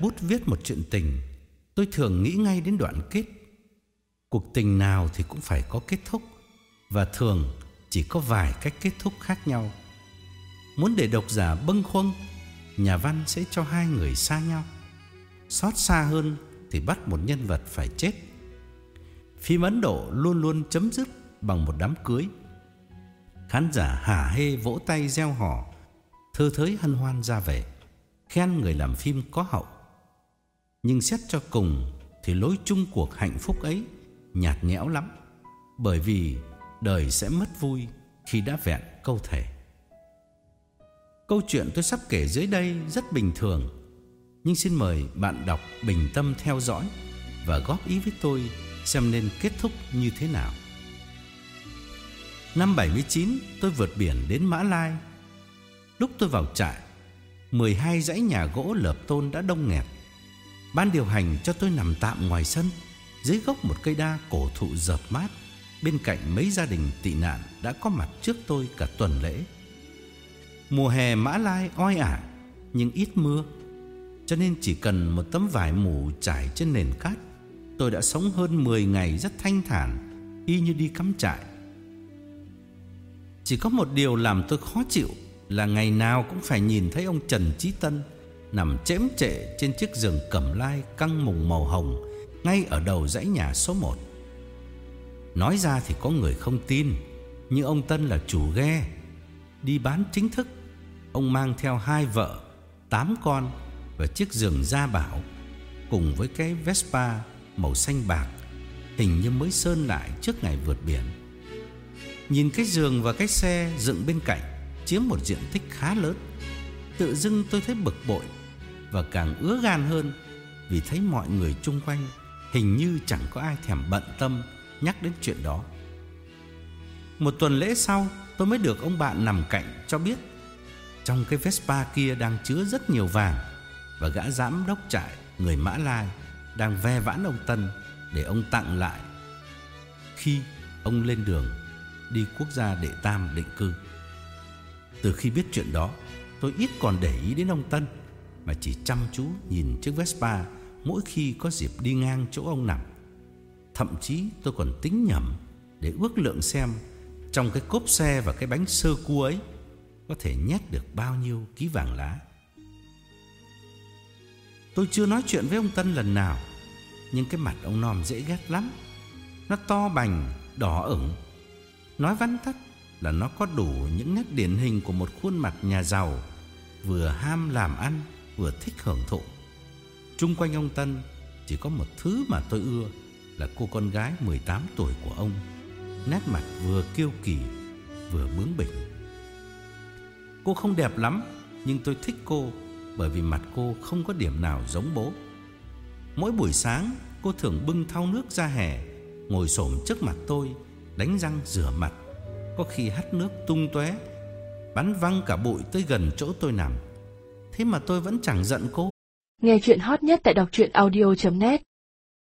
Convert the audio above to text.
bút viết một chuyện tình, tôi thường nghĩ ngay đến đoạn kết. Cuộc tình nào thì cũng phải có kết thúc và thường chỉ có vài cách kết thúc khác nhau. Muốn để độc giả bâng khuâng, nhà văn sẽ cho hai người xa nhau. Xót xa hơn thì bắt một nhân vật phải chết. Phim Ấn Độ luôn luôn chấm dứt bằng một đám cưới. Khán giả hả hê vỗ tay reo hò, thơ thới hân hoan ra về, khen người làm phim có hậu. Nhưng xét cho cùng thì lối chung cuộc hạnh phúc ấy nhạt nhẽo lắm, bởi vì đời sẽ mất vui khi đã vẹn câu thể. Câu chuyện tôi sắp kể dưới đây rất bình thường, nhưng xin mời bạn đọc bình tâm theo dõi và góp ý với tôi xem nên kết thúc như thế nào. Năm 79 tôi vượt biển đến Mã Lai. Lúc tôi vào trại, 12 dãy nhà gỗ lợp tôn đã đông nghẹt. Ban điều hành cho tôi nằm tạm ngoài sân, Dưới gốc một cây đa cổ thụ dợp mát. Bên cạnh mấy gia đình tị nạn Đã có mặt trước tôi cả tuần lễ. Mùa hè Mã Lai oi ả, Nhưng ít mưa, Cho nên chỉ cần một tấm vải mù trải trên nền cát, Tôi đã sống hơn 10 ngày rất thanh thản, Y như đi cắm trại. Chỉ có một điều làm tôi khó chịu Là ngày nào cũng phải nhìn thấy ông Trần Chí Tân nằm chễm trệ trên chiếc giường cẩm lai căng mùng màu hồng ngay ở đầu dãy nhà số 1. Nói ra thì có người không tin, nhưng ông Tân là chủ ghe, đi bán chính thức. Ông mang theo hai vợ, tám con và chiếc giường gia bảo cùng với cái Vespa màu xanh bạc hình như mới sơn lại trước ngày vượt biển. Nhìn cái giường và cái xe dựng bên cạnh chiếm một diện tích khá lớn, tự dưng tôi thấy bực bội và càng ứa gan hơn vì thấy mọi người chung quanh hình như chẳng có ai thèm bận tâm nhắc đến chuyện đó. Một tuần lễ sau, tôi mới được ông bạn nằm cạnh cho biết trong cái Vespa kia đang chứa rất nhiều vàng và gã giám đốc trại người Mã Lai đang ve vãn ông Tân để ông tặng lại khi ông lên đường đi quốc gia đệ tam định cư. Từ khi biết chuyện đó, tôi ít còn để ý đến ông Tân mà chỉ chăm chú nhìn chiếc Vespa mỗi khi có dịp đi ngang chỗ ông nằm. Thậm chí tôi còn tính nhầm để ước lượng xem trong cái cốp xe và cái bánh sơ cua ấy có thể nhét được bao nhiêu ký vàng lá. Tôi chưa nói chuyện với ông Tân lần nào, nhưng cái mặt ông Nom dễ ghét lắm. Nó to bành, đỏ ửng. Nói vắn tắt là nó có đủ những nét điển hình của một khuôn mặt nhà giàu, vừa ham làm ăn vừa thích hưởng thụ. Trung quanh ông Tân chỉ có một thứ mà tôi ưa là cô con gái 18 tuổi của ông, nét mặt vừa kiêu kỳ vừa bướng bỉnh. Cô không đẹp lắm, nhưng tôi thích cô bởi vì mặt cô không có điểm nào giống bố. Mỗi buổi sáng, cô thường bưng thau nước ra hè, ngồi xổm trước mặt tôi, đánh răng rửa mặt, có khi hắt nước tung tóe bắn văng cả bụi tới gần chỗ tôi nằm. Thế mà tôi vẫn chẳng giận cô. Nghe chuyện hot nhất tại đọc truyện audio.net